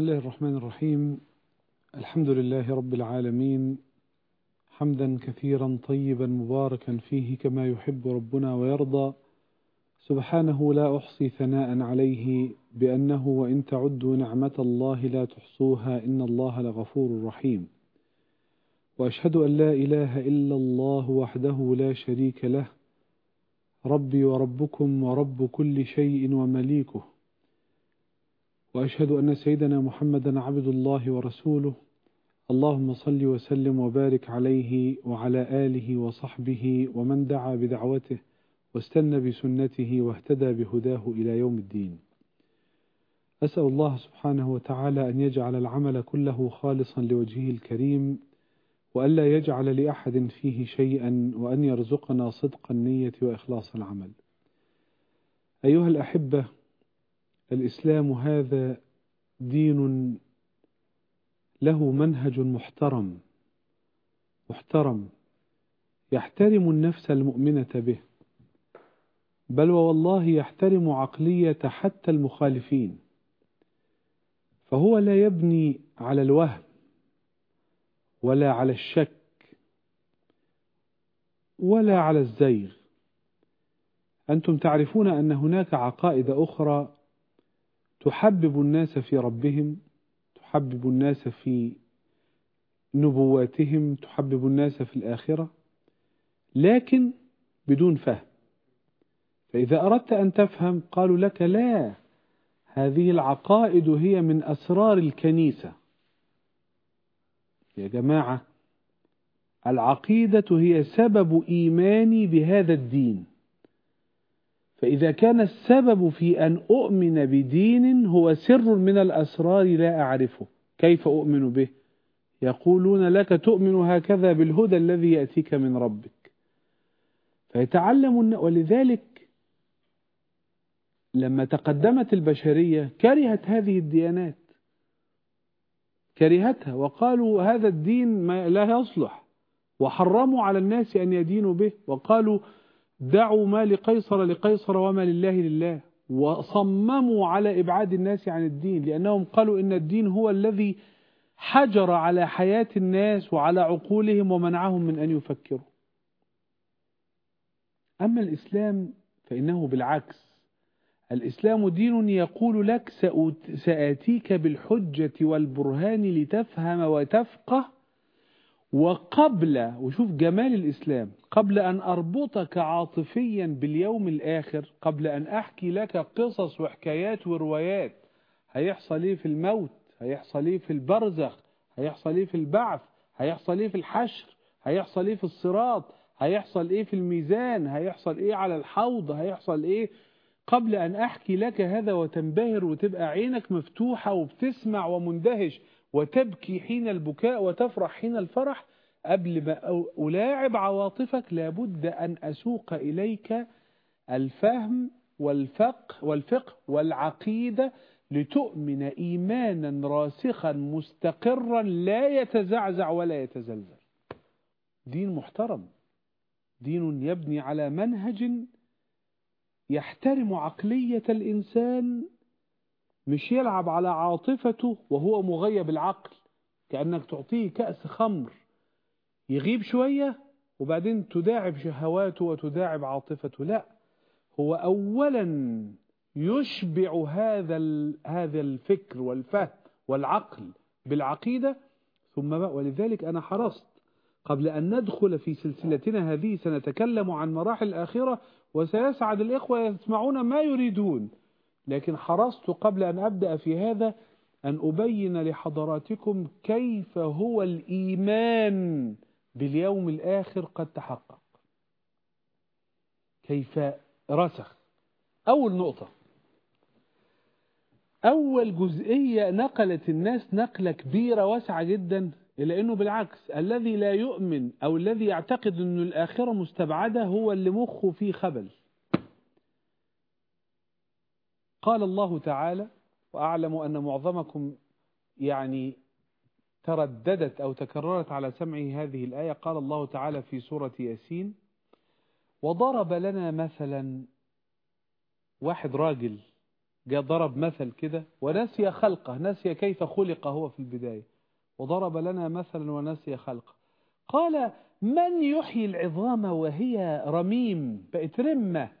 بسم الله الرحمن الرحيم الحمد لله رب العالمين حمدا كثيرا طيبا مباركا فيه كما يحب ربنا ويرضى سبحانه لا أحصي ثناء عليه بأنه وإن تعدوا نعمة الله لا تحصوها إن الله لغفور رحيم وأشهد أن لا إله إلا الله وحده لا شريك له ربي وربكم ورب كل شيء ومليكه وأشهد أن سيدنا محمدا عبد الله ورسوله. اللهم صل وسلم وبارك عليه وعلى آله وصحبه ومن دعا بدعوته واستنى بسنته واهتدى بهداه إلى يوم الدين. أسأل الله سبحانه وتعالى أن يجعل العمل كله خالصا لوجهه الكريم وألا يجعل لأحد فيه شيئا وأن يرزقنا صدق النية وإخلاص العمل. أيها الأحبة الإسلام هذا دين له منهج محترم محترم يحترم النفس المؤمنة به بل والله يحترم عقلية حتى المخالفين فهو لا يبني على الوهم ولا على الشك ولا على الزيغ. أنتم تعرفون أن هناك عقائد أخرى تحبب الناس في ربهم تحبب الناس في نبواتهم تحبب الناس في الآخرة لكن بدون فهم. فإذا أردت أن تفهم قالوا لك لا هذه العقائد هي من أسرار الكنيسة. يا جماعة العقيدة هي سبب إيماني بهذا الدين. فإذا كان السبب في أن أؤمن بدين هو سر من الأسرار لا أعرفه. كيف أؤمن به؟ يقولون لك تؤمن هكذا بالهدى الذي يأتيك من ربك. فيتعلم ولذلك لما تقدمت البشرية كرهت هذه الديانات. كرهتها. وقالوا هذا الدين ما لا يصلح. وحرموا على الناس أن يدينوا به. وقالوا دعوا ما لقيصر لقيصر وما لله لله. وصمموا على إبعاد الناس عن الدين لأنهم قالوا إن الدين هو الذي حجر على حياة الناس وعلى عقولهم ومنعهم من أن يفكروا. أما الإسلام فإنه بالعكس. الإسلام دين يقول لك سآتيك بالحجة والبرهان لتفهم وتفقه وقبل وشوف جمال الإسلام قبل أن أربطك عاطفيا باليوم الآخر قبل أن أحكي لك قصص وحكايات وروايات هيحصل إيه في الموت؟ هيحصل إيه في البرزخ؟ هيحصل إيه في البعث؟ هيحصل إيه في الحشر؟ هيحصل إيه في الصراط؟ هيحصل إيه في الميزان؟ هيحصل إيه على الحوض؟ هيحصل إيه؟ قبل أن أحكي لك هذا وتنبهر وتبقى عينك مفتوحة وبتسمع ومندهش وتبكي حين البكاء وتفرح حين الفرح قبل ما ألاعب عواطفك لابد أن أسوق إليك الفهم والفقه والفقه والعقيدة لتؤمن إيمانا راسخا مستقرا لا يتزعزع ولا يتزلزل. دين محترم. دين يبني على منهج يحترم عقلية الإنسان مش يلعب على عاطفته وهو مغيب العقل كأنك تعطيه كأس خمر. يغيب شوية وبعدين تداعب شهواته وتداعب عاطفته. لا هو أولا يشبع هذا هذا الفكر والفهم والعقل بالعقيدة ثم ولذلك أنا حرصت قبل أن ندخل في سلسلتنا هذه سنتكلم عن مراحل الآخرة وسيسعد الإخوة يسمعون ما يريدون. لكن حرصت قبل أن أبدأ في هذا أن أبين لحضراتكم كيف هو الإيمان باليوم الآخر قد تحقق. كيف رسخ. أول نقطة. أول جزئية نقلت الناس نقلة كبيرة واسعة جدا إلى أنه بالعكس الذي لا يؤمن أو الذي يعتقد أن الآخرة مستبعدة هو اللي مخه فيه خبل. قال الله تعالى وأعلم أن معظمكم يعني ترددت أو تكررت على سمعه هذه الآية. قال الله تعالى في سورة ياسين وضرب لنا مثلا واحد راجل جاء ضرب مثل كده ونسي خلقه نسي كيف خلق هو في البداية. وضرب لنا مثلا ونسي خلقه. قال من يحيي العظام وهي رميم؟ بقت رمة.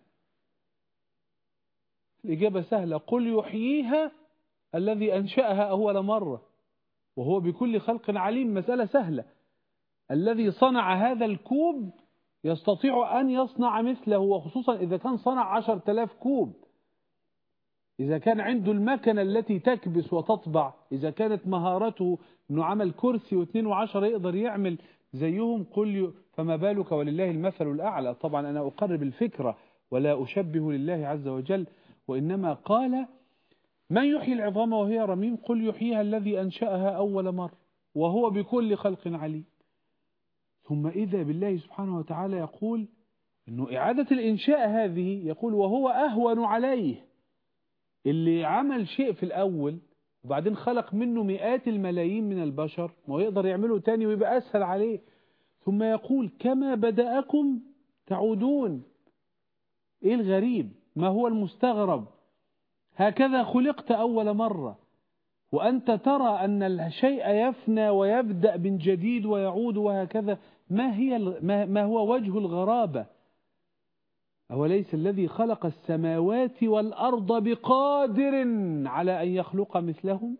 الإجابة سهلة. قل يحييها الذي أنشأها أول مرة. وهو بكل خلق عليم. مسألة سهلة. الذي صنع هذا الكوب يستطيع أن يصنع مثله وخصوصا إذا كان صنع عشر تلاف كوب. إذا كان عنده المكنة التي تكبس وتطبع إذا كانت مهارته أنه عمل كرسي واثنين وعشر يقدر يعمل زيهم قل فما بالك ولله المثل الأعلى. طبعا أنا أقرب الفكرة ولا أشبه لله عز وجل. وإنما قال من يحيي العظام وهي رميم قل يحييها الذي أنشأها أول مرة وهو بكل خلق عليم. ثم إذا بالله سبحانه وتعالى يقول أنه إعادة الإنشاء هذه يقول وهو أهون عليه. اللي عمل شيء في الأول وبعدين خلق منه مئات الملايين من البشر ما يقدر يعمله تاني ويبقى أسهل عليه. ثم يقول كما بدأكم تعودون. إيه الغريب؟ ما هو المستغرب؟ هكذا خلقت أول مرة وأنت ترى أن الشيء يفنى ويبدأ من جديد ويعود وهكذا. ما, هي ما هو وجه الغرابة؟ أوليس الذي خلق السماوات والأرض بقادر على أن يخلق مثلهم؟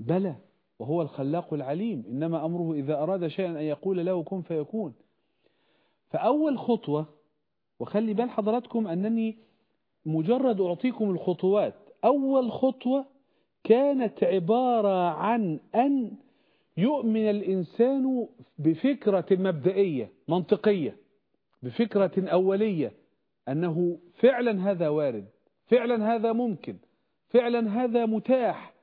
بلى وهو الخلاق العليم. إنما أمره إذا أراد شيئا أن يقول له كن فيكون. فأول خطوة وخلي بال حضراتكم أنني مجرد أعطيكم الخطوات. أول خطوة كانت عبارة عن أن يؤمن الإنسان بفكرة مبدئية منطقية بفكرة أولية أنه فعلا هذا وارد فعلا هذا ممكن فعلا هذا متاح.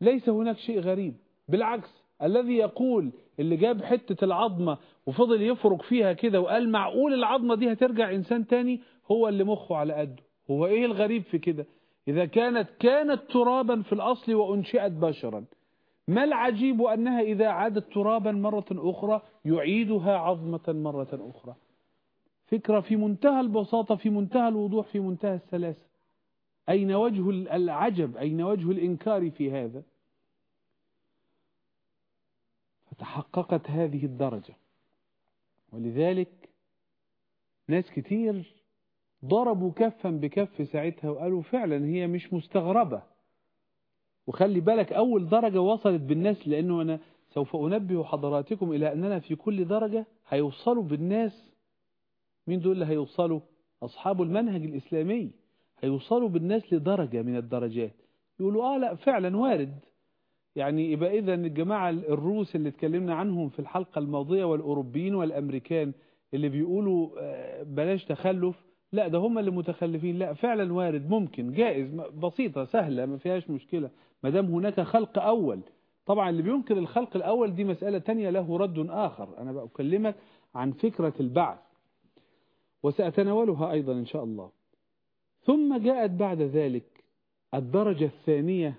ليس هناك شيء غريب. بالعكس الذي يقول اللي جاب حتة العظمة وفضل يفرق فيها كده وقال معقول العظمة دي هترجع إنسان تاني؟ هو اللي مخه على قده. هو إيه الغريب في كده؟ إذا كانت كانت ترابا في الأصل وأنشئت بشرا ما العجيب أنها إذا عادت ترابا مرة أخرى يعيدها عظمة مرة أخرى؟ فكرة في منتهى البساطة في منتهى الوضوح في منتهى السلاسة. أين وجه العجب؟ أين وجه الإنكار في هذا؟ فتحققت هذه الدرجة. ولذلك ناس كتير ضربوا كفا بكف ساعتها وقالوا فعلا هي مش مستغربة. وخلي بالك أول درجة وصلت بالناس لأنه أنا سوف أنبه حضراتكم إلى أننا في كل درجة هيوصلوا بالناس. مين دول اللي هيوصلوا؟ أصحاب المنهج الإسلامي. هيوصلوا بالناس لدرجة من الدرجات. يقولوا آه لا فعلا وارد. يعني يبقى إذا الجماعة الروس اللي اتكلمنا عنهم في الحلقة الماضية والأوروبيين والأمريكان اللي بيقولوا بلاش تخلف لا ده هم اللي متخلفين. لا فعلا وارد ممكن جائز بسيطة سهلة ما فيهاش مشكلة ما دام هناك خلق أول. طبعا اللي بينكر الخلق الأول دي مسألة تانية له رد آخر. أنا بكلمك عن فكرة البعث وسأتناولها أيضا إن شاء الله. ثم جاءت بعد ذلك الدرجة الثانية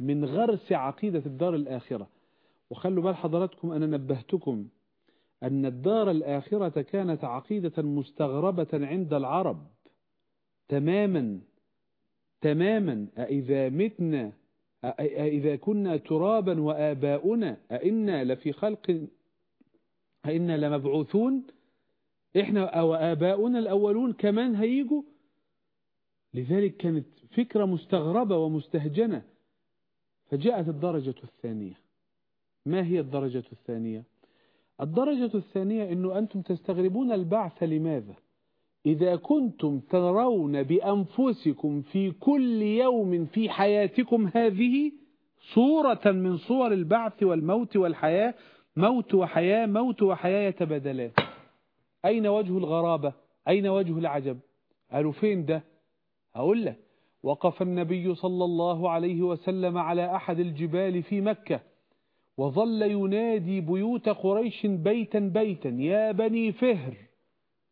من غرس عقيدة الدار الآخرة. وخلوا بال حضراتكم أنا نبهتكم أن الدار الآخرة كانت عقيدة مستغربة عند العرب. تماما تماما. أإذا متنا أإذا كنا ترابا وآباؤنا أئنا لفي خلق أئنا لمبعوثون. إحنا أو آباؤنا الأولون كمان هيجوا. لذلك كانت فكرة مستغربة ومستهجنة. فجاءت الدرجة الثانية. ما هي الدرجة الثانية؟ الدرجة الثانية أنه أنتم تستغربون البعث لماذا؟ إذا كنتم ترون بأنفسكم في كل يوم في حياتكم هذه صورة من صور البعث والموت والحياة موت وحياة موت وحياة يتبادلان. أين وجه الغرابة؟ أين وجه العجب؟ قالوا فين ده؟ أقول لك. وقف النبي صلى الله عليه وسلم على أحد الجبال في مكة وظل ينادي بيوت قريش بيتا بيتا. يا بني فهر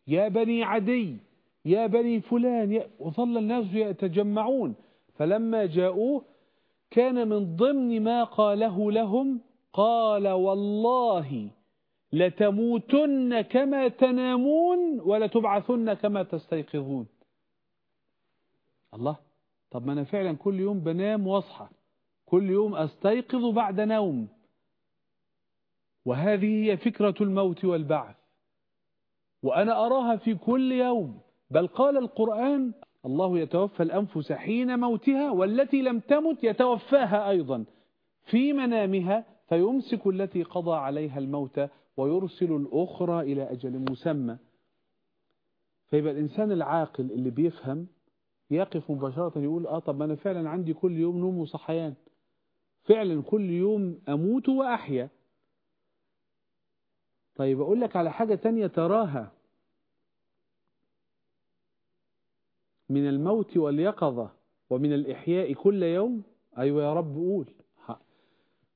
يا بني عدي يا بني فلان. وظل الناس يتجمعون. فلما جاءوه كان من ضمن ما قاله لهم قال والله لتموتن كما تنامون ولتبعثن كما تستيقظون. الله طب ما أنا فعلا كل يوم بنام وأصحى. كل يوم أستيقظ بعد نوم. وهذه هي فكرة الموت والبعث. وأنا أراها في كل يوم. بل قال القرآن الله يتوفى الأنفس حين موتها والتي لم تمت يتوفاها أيضا. في منامها فيمسك التي قضى عليها الموت ويرسل الأخرى إلى أجل مسمى. فيبقى الإنسان العاقل اللي بيفهم يقف مباشرة يقول آه طب أنا فعلا عندي كل يوم نوم وصحيان. فعلا كل يوم أموت وأحيا. طيب أقول لك على حاجة تانية تراها. من الموت واليقظة ومن الإحياء كل يوم. أيوة يا رب قول.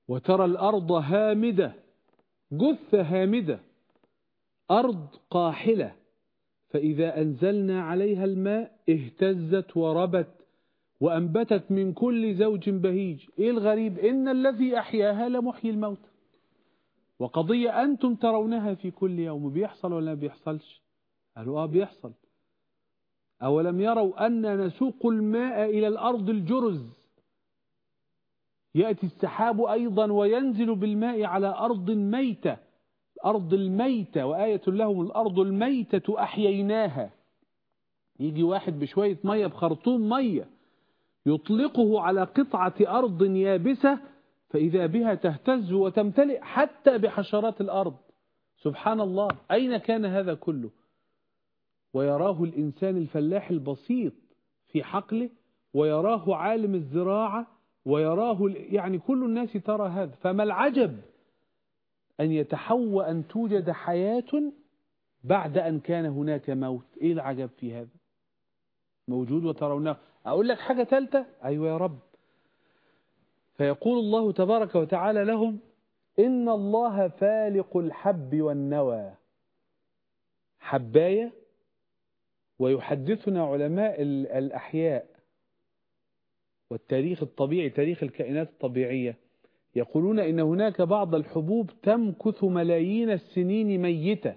وترى الأرض هامدة جثة هامدة أرض قاحلة. فإذا أنزلنا عليها الماء اهتزت وربت وأنبتت من كل زوج بهيج. إيه الغريب؟ إن الذي أحياها لمحيي الموت وقضية أنتم ترونها في كل يوم. بيحصل ولا بيحصلش؟ قالوا آه بيحصل. أولم يروا أن نسوق الماء إلى الأرض الجرز؟ يأتي السحاب أيضا وينزل بالماء على أرض ميتة. الأرض الميتة وآية لهم الأرض الميتة أحييناها. يجي واحد بشوية مية بخرطوم مية يطلقه على قطعة أرض يابسة فإذا بها تهتز وتمتلئ حتى بحشرات الأرض. سبحان الله أين كان هذا كله؟ ويراه الإنسان الفلاح البسيط في حقله ويراه عالم الزراعة ويراه يعني كل الناس ترى هذا. فما العجب؟ أن يتحوى أن توجد حياة بعد أن كان هناك موت. إيه العجب في هذا؟ موجود وترونه. أقول لك حاجة ثالثة أيوة يا رب. فيقول الله تبارك وتعالى لهم إن الله فالق الحب والنوى. حباية ويحدثنا علماء الأحياء والتاريخ الطبيعي تاريخ الكائنات الطبيعية. يقولون إن هناك بعض الحبوب تمكث ملايين السنين ميتة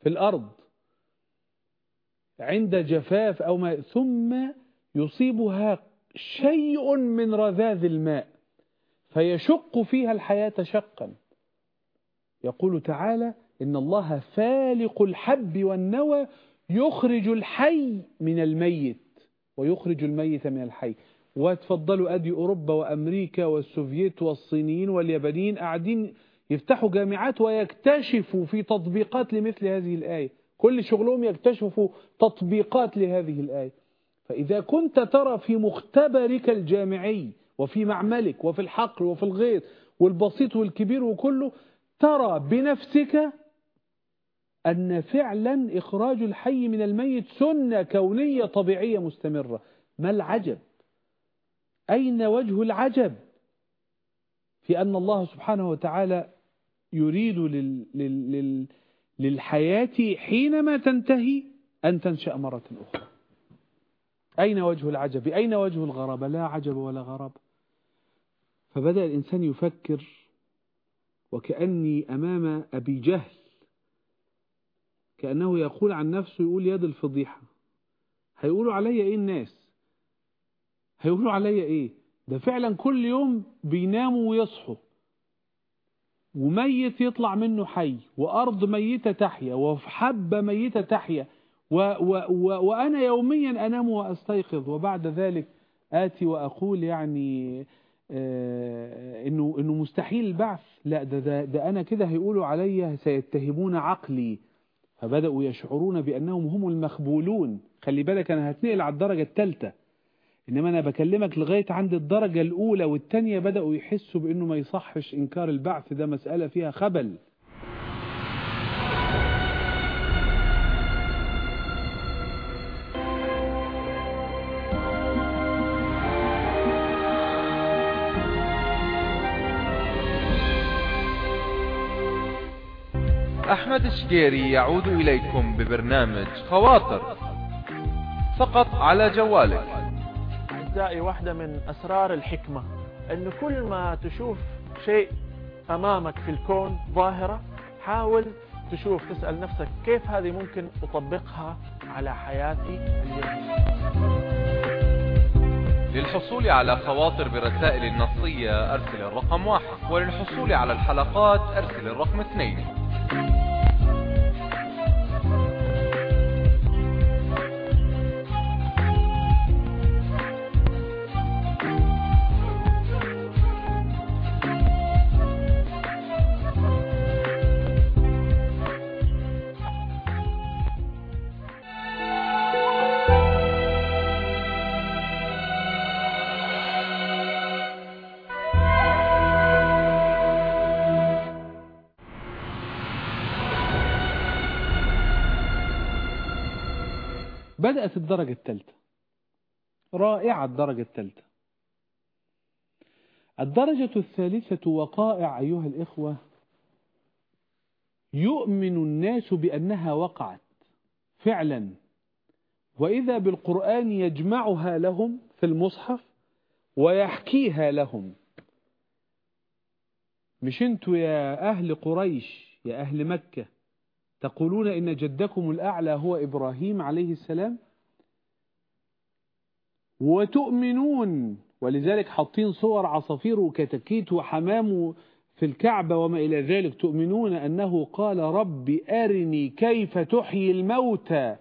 في الأرض عند جفاف أو ما ثم يصيبها شيء من رذاذ الماء فيشق فيها الحياة شقا. يقول تعالى إن الله فالق الحب والنوى يخرج الحي من الميت ويخرج الميت من الحي. وتفضلوا أدي أوروبا وأمريكا والسوفييت والصينيين واليابانيين قاعدين يفتحوا جامعات ويكتشفوا في تطبيقات لمثل هذه الآية. كل شغلهم يكتشفوا تطبيقات لهذه الآية. فإذا كنت ترى في مختبرك الجامعي وفي معملك وفي الحقل وفي الغيط والبسيط والكبير وكله ترى بنفسك أن فعلا إخراج الحي من الميت سنة كونية طبيعية مستمرة. ما العجب؟ أين وجه العجب؟ في أن الله سبحانه وتعالى يريد لل لل لل للحياة حينما تنتهي أن تنشأ مرة أخرى. أين وجه العجب؟ أين وجه الغرابة لا عجب ولا غرابة فبدأ الإنسان يفكر وكأني أمام أبي جهل كأنه يقول عن نفسه يقول يد الفضيحة هيقولوا علي إيه الناس؟ هيقولوا عليا إيه؟ ده فعلا كل يوم بيناموا ويصحوا. وميت يطلع منه حي وأرض ميتة تحيا وحبة ميتة تحيا و و و وأنا يوميا أنام وأستيقظ. وبعد ذلك آتي وأقول يعني آه إنه, إنه مستحيل البعث. لا ده, ده, ده أنا كده هيقولوا علي سيتهمون عقلي. فبدأوا يشعرون بأنهم هم المخبولون. خلي بالك أنا هتنقل على الدرجة الثالثة إنما أنا بكلمك لغاية عند الدرجة الأولى والتانية بدأوا يحسوا بأنه ما يصحش إنكار البعث ده مسألة فيها خبل. أحمد الشقيري يعود إليكم ببرنامج خواطر فقط على جوالك. أعزائي واحدة من أسرار الحكمة أنه كل ما تشوف شيء أمامك في الكون ظاهرة حاول تشوف تسأل نفسك كيف هذه ممكن أطبقها على حياتي اليومية. للحصول على خواطر برسائل النصية أرسل الرقم واحد. وللحصول على الحلقات أرسل الرقم اثنين. بدأت الدرجة الثالثة. رائعة الدرجة الثالثة. الدرجة الثالثة وقائع أيها الإخوة يؤمن الناس بأنها وقعت فعلا. وإذا بالقرآن يجمعها لهم في المصحف ويحكيها لهم. مش أنتوا يا أهل قريش يا أهل مكة تقولون إن جدكم الأعلى هو إبراهيم عليه السلام؟ وتؤمنون ولذلك حاطين صور عصافير وكتاكيت وحمام في الكعبة وما إلى ذلك تؤمنون أنه قال رب أرني كيف تحيي الموتى؟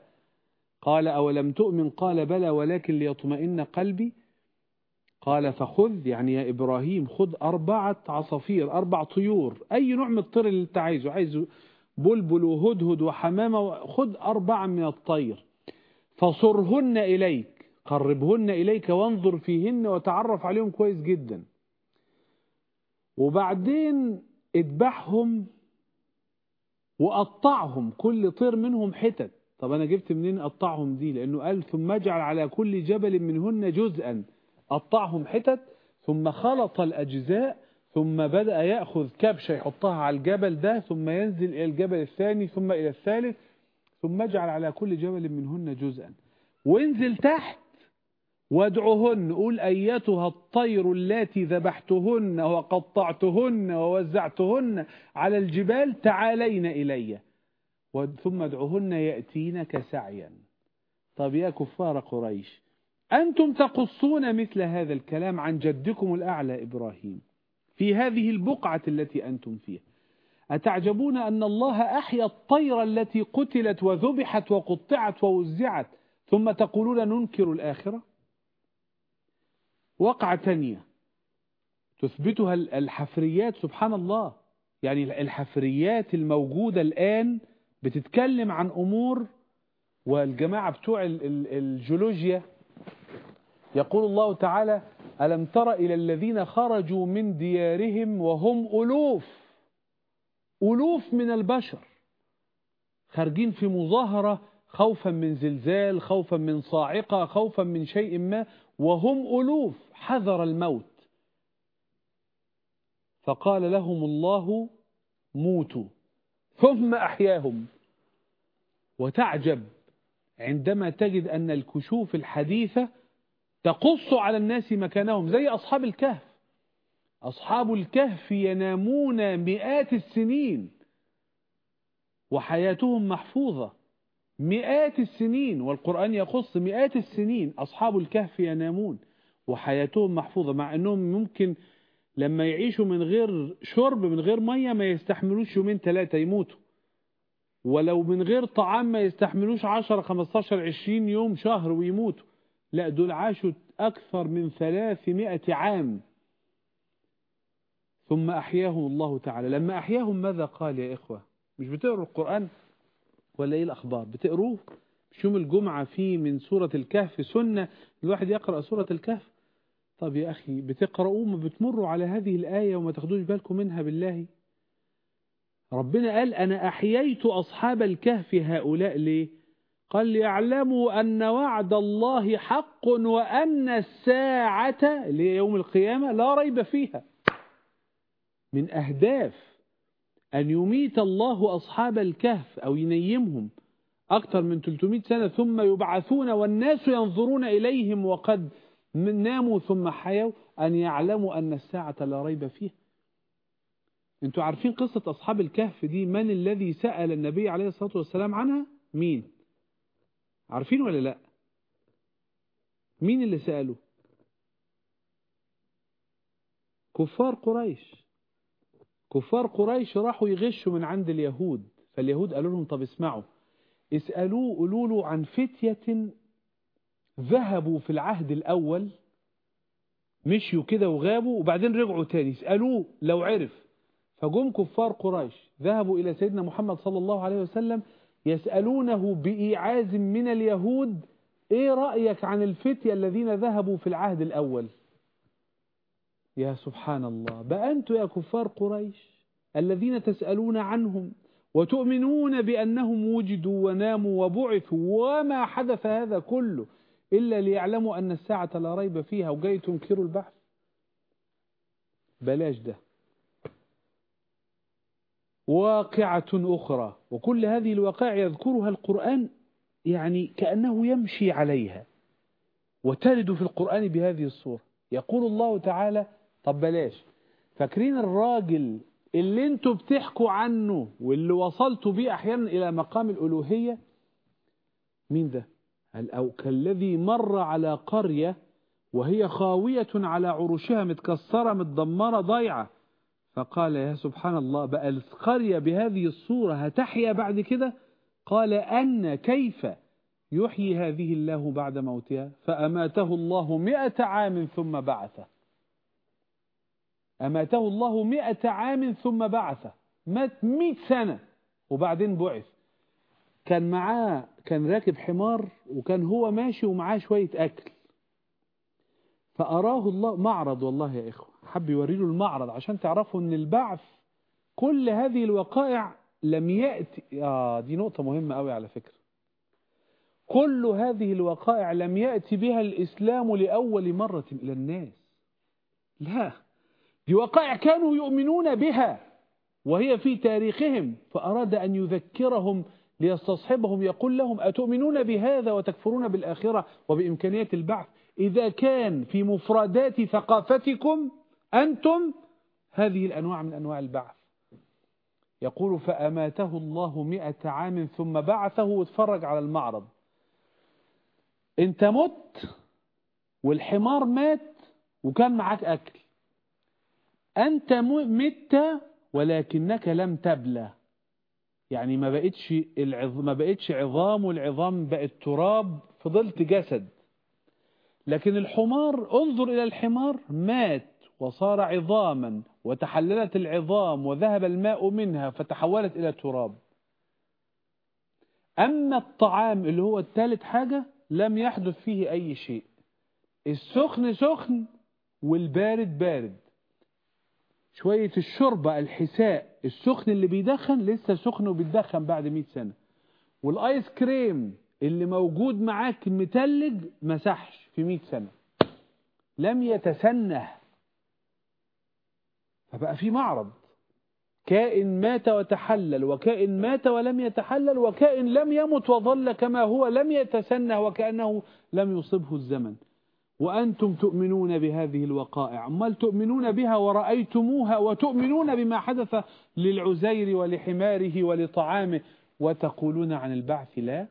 قال أولم تؤمن؟ قال بلى ولكن ليطمئن قلبي. قال فخذ يعني يا إبراهيم خذ أربعة عصافير أربع طيور أي نوع من الطير اللي أنت عايزه عايزه بلبل وهدهد وحمامة خذ أربعة من الطير. فصرهن إليك قربهن إليك وانظر فيهن وتعرف عليهم كويس جدا. وبعدين اذبحهم وقطعهم كل طير منهم حتت. طب أنا جبت منين أقطعهم دي؟ لأنه قال ثم اجعل على كل جبل منهن جزءا. قطعهم حتت ثم خلط الأجزاء ثم بدأ يأخذ كبشة يحطها على الجبل ده ثم ينزل إلى الجبل الثاني ثم إلى الثالث ثم اجعل على كل جبل منهن جزءا. وانزل تحت وادعهن قول أيتها الطير التي ذبحتهن وقطعتهن ووزعتهن على الجبال تعالين إلي. ثم ادعهن يأتينك سعيا. طب يا كفار قريش أنتم تقصون مثل هذا الكلام عن جدكم الأعلى إبراهيم. في هذه البقعة التي أنتم فيها. أتعجبون أن الله أحيا الطير التي قتلت وذبحت وقطعت ووزعت ثم تقولون ننكر الآخرة؟ وقعة ثانية تثبتها الحفريات سبحان الله. يعني الحفريات الموجودة الآن بتتكلم عن أمور والجماعة بتوع الجيولوجيا. يقول الله تعالى ألم تر إلى الذين خرجوا من ديارهم وهم ألوف؟ ألوف من البشر. خارجين في مظاهرة خوفا من زلزال خوفا من صاعقة خوفا من شيء ما وهم ألوف. حذر الموت. فقال لهم الله موتوا. ثم أحياهم. وتعجب عندما تجد أن الكشوف الحديثة تقص على الناس مكانهم زي أصحاب الكهف. أصحاب الكهف ينامون مئات السنين وحياتهم محفوظة. مئات السنين والقرآن يقص مئات السنين أصحاب الكهف ينامون وحياتهم محفوظة مع أنهم ممكن لما يعيشوا من غير شرب من غير مية ما يستحملوش يومين ثلاثة يموتوا. ولو من غير طعام ما يستحملوش 10 15 20 يوم شهر ويموتوا. لا دول عاشوا أكثر من 300 عام. ثم أحياهم الله تعالى. لما أحياهم ماذا قال يا إخوة؟ مش بتقروا القرآن ولا إيه الأخبار؟ بتقروه؟ مش يوم الجمعة فيه من سورة الكهف سنة؟ الواحد يقرأ سورة الكهف؟ طب يا أخي بتقرأوا ما بتمروا على هذه الآية وما تاخدوش بالكم منها بالله؟ ربنا قال أنا أحييت أصحاب الكهف هؤلاء. ليه؟ قال ليعلموا أن وعد الله حق وأن الساعة اللي هي يوم القيامة لا ريب فيها. من أهداف أن يميت الله أصحاب الكهف أو ينيمهم أكثر من 300 سنة ثم يبعثون والناس ينظرون إليهم وقد ناموا ثم حيوا أن يعلموا أن الساعة لا ريب فيها. أنتوا عارفين قصة أصحاب الكهف دي؟ من الذي سأل النبي عليه الصلاة والسلام عنها؟ مين؟ عارفين ولا لا؟ مين اللي سأله؟ كفار قريش. كفار قريش راحوا يغشوا من عند اليهود فاليهود قالوا لهم طب اسمعوا. اسألوه قولوا له عن فتية ذهبوا في العهد الأول مشيوا كده وغابوا وبعدين رجعوا تاني. اسألوه لو عرف. فجم كفار قريش ذهبوا إلى سيدنا محمد صلى الله عليه وسلم يسألونه بإيعاز من اليهود إيه رأيك عن الفتية الذين ذهبوا في العهد الأول؟ يا سبحان الله أنتم يا كفار قريش الذين تسألون عنهم وتؤمنون بأنهم وجدوا وناموا وبعثوا وما حدث هذا كله إلا ليعلموا أن الساعة لا ريب فيها وجاي تنكروا البحث بلاش ده. واقعة أخرى. وكل هذه الوقائع يذكرها القرآن يعني كأنه يمشي عليها. وترد في القرآن بهذه الصورة. يقول الله تعالى طب بلاش. فاكرين الراجل اللي أنتوا بتحكوا عنه واللي وصلتوا بيه أحيانا إلى مقام الألوهية؟ مين ده؟ أو كالذي مر على قرية وهي خاوية على عروشها متكسرة متدمرة ضيعة. فقال يا سبحان الله بقى القرية بهذه الصورة هتحيا بعد كده؟ قال أن كيف يحيي هذه الله بعد موتها؟ فأماته الله مئة عام ثم بعثه. أماته الله مئة عام ثم بعثه. مات مئة سنة وبعدين بعث. كان معاه كان راكب حمار وكان هو ماشي ومعاه شوية أكل. فأراه الله معرض والله يا إخوة. حب يوري له المعرض عشان تعرفوا أن البعث كل هذه الوقائع لم يأتي. آه دي نقطة مهمة قوي على فكرة. كل هذه الوقائع لم يأتي بها الإسلام لأول مرة إلى الناس. لا دي وقائع كانوا يؤمنون بها وهي في تاريخهم فأراد أن يذكرهم ليستصحبهم يقول لهم أتؤمنون بهذا وتكفرون بالآخرة وبإمكانية البعث؟ إذا كان في مفردات ثقافتكم أنتم هذه الأنواع من أنواع البعث. يقول فأماته الله مئة عام ثم بعثه واتفرج على المعرض. انت مت والحمار مات وكان معاك أكل. أنت مت ولكنك لم تبلى. يعني ما بقتش العظ... ما بقتش عظام والعظام بقت تراب فضلت جسد. لكن الحمار انظر إلى الحمار مات. وصار عظاما وتحللت العظام وذهب الماء منها فتحولت إلى تراب. أما الطعام اللي هو الثالث حاجة لم يحدث فيه أي شيء. السخن سخن والبارد بارد. شوية الشوربة الحساء السخن اللي بيدخن لسه سخن وبيدخن بعد 100 سنة. والآيس كريم اللي موجود معاك متلج مسحش في 100 سنة. لم يتسنه. فبقى في معرض. كائن مات وتحلل وكائن مات ولم يتحلل وكائن لم يمت وظل كما هو لم يتسنه وكأنه لم يصبه الزمن. وأنتم تؤمنون بهذه الوقائع. أمال تؤمنون بها ورأيتموها وتؤمنون بما حدث للعزير ولحماره ولطعامه وتقولون عن البعث لا؟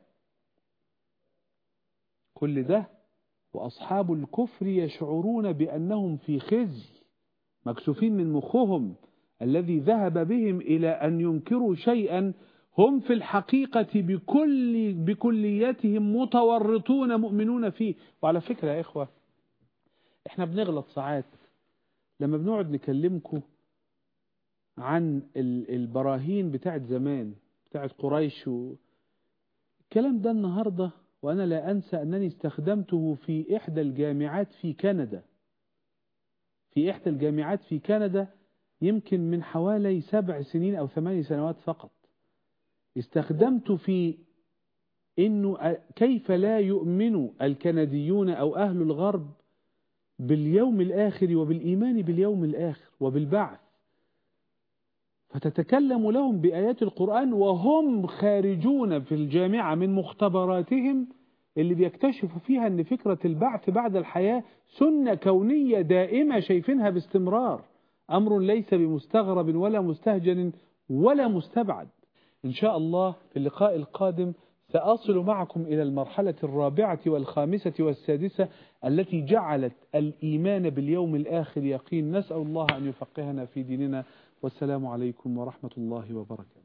كل ده وأصحاب الكفر يشعرون بأنهم في خزي. مكسوفين من مخهم الذي ذهب بهم إلى أن ينكروا شيئا هم في الحقيقة بكل بكليتهم متورطون مؤمنون فيه وعلى فكرة يا إخوة إحنا بنغلط ساعات لما بنقعد نكلمكم عن البراهين بتاعت زمان بتاعت قريش. الكلام ده النهاردة وأنا لا أنسى أنني استخدمته في إحدى الجامعات في كندا في إحدى الجامعات في كندا يمكن من حوالي سبع سنين أو ثماني سنوات فقط. استخدمت في إنه كيف لا يؤمن الكنديون أو أهل الغرب باليوم الآخر وبالإيمان باليوم الآخر وبالبعث. فتتكلم لهم بآيات القرآن وهم خارجون في الجامعة من مختبراتهم اللي بيكتشفوا فيها أن فكرة البعث بعد الحياة سنة كونية دائمة شايفينها باستمرار. أمر ليس بمستغرب ولا مستهجن ولا مستبعد. إن شاء الله في اللقاء القادم سأصل معكم إلى المرحلة الرابعة والخامسة والسادسة التي جعلت الإيمان باليوم الآخر يقين. نسأل الله أن يفقهنا في ديننا. والسلام عليكم ورحمة الله وبركاته.